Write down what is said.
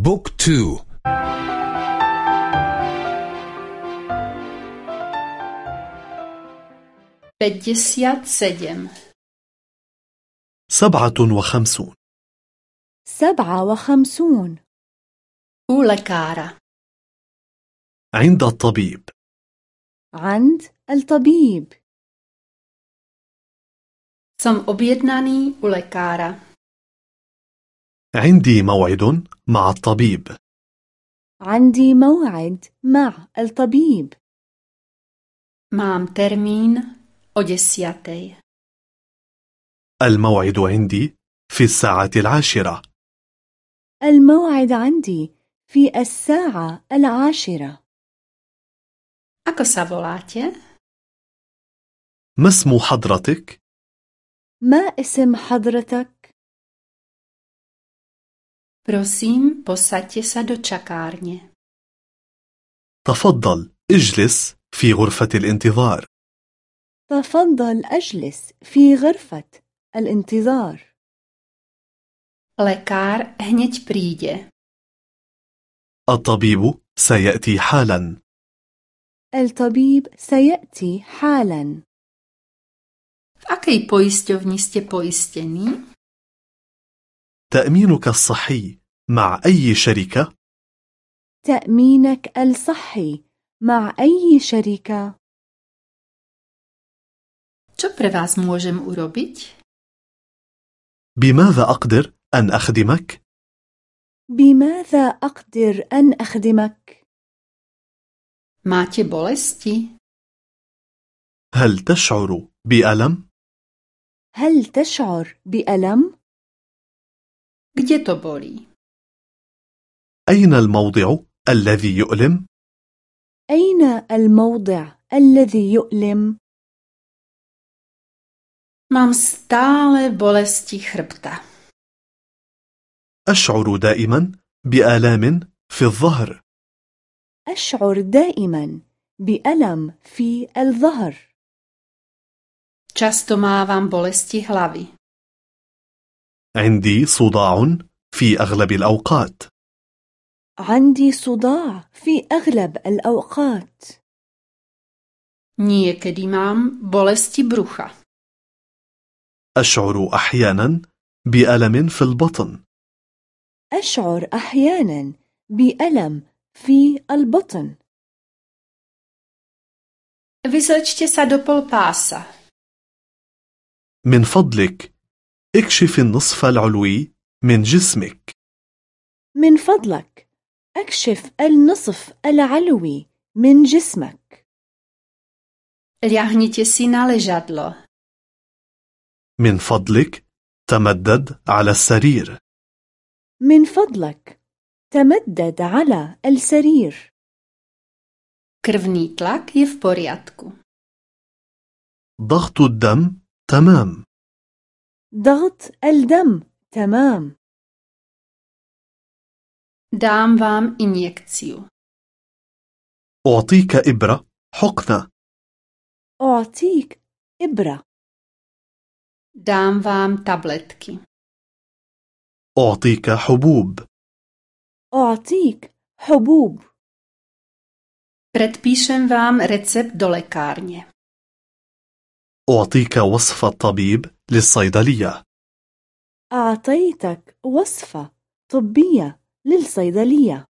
بوك تو. بديسيات سدم سبعة وخمسون. سبعة وخمسون. Lekára عند الطبيب. عند الطبيب. Som objednaný u lekára. عندي موعد مع الطبيب عندي موعد مع الطبيب Mám termín o desiatej. الموعد عندي في الساعة العاشرة الموعد عندي في الساعة العاشرة Ako sa voláte? ما اسم حضرتك؟ ما اسم حضرتك؟ Prosím, posaďte sa do čakárně. تفضل اجلس في غرفة الانتظار تفضل أجلس في غرفة الانتظار Lekár hneď príde. الطبيب سيأتي حالا الطبيب سيأتي حالا V akej poisťovni ste poistení? تأمينك الصحي مع أي شركة؟ تأمينك الصحي مع أي شركة؟ Čo pre vás môžem urobiť? بماذا أقدر أن أخدمك؟ بماذا أقدر أن أخدمك؟ Máte bolesti? هل تشعر بألم؟ هل تشعر بألم؟ Kde to bolí? أين الموضع الذي يؤلم؟ أين الموضع الذي يؤلم؟ Mám stále bolesti chrbta. أشعر دائما بآلام في الظهر أشعر دائما بألم في الظهر Často mávam bolesti hlavy. عندي صداع في أغلب الأوقات عندي صداع في أغلب الأوقات Niekedy mám bolesti brucha. أشعر أحيانا بألم في البطن أشعر أحيانا بألم في البطن Vyzlečte sa do polpása. من فضلك اكشف النصف العلوي من جسمك. من فضلك أكشف النصف العلوي من جسمك. Ľahnite si na ležadlo. من فضلك تمدد على السرير. من فضلك تمدد على السرير. Krvný tlak je v poriadku. ضغط الدم تمام. ضغط الدم. تمام. Dám vám injekciu. أعطيك إبرة حقنة. أعطيك إبرة. Dám vám tabletky. أعطيك حبوب. أعطيك حبوب. Predpíšem vám recept do lekárně. أعطيك وصف الطبيب. للصيدلية. أعطيتك وصفة طبية للصيدلية.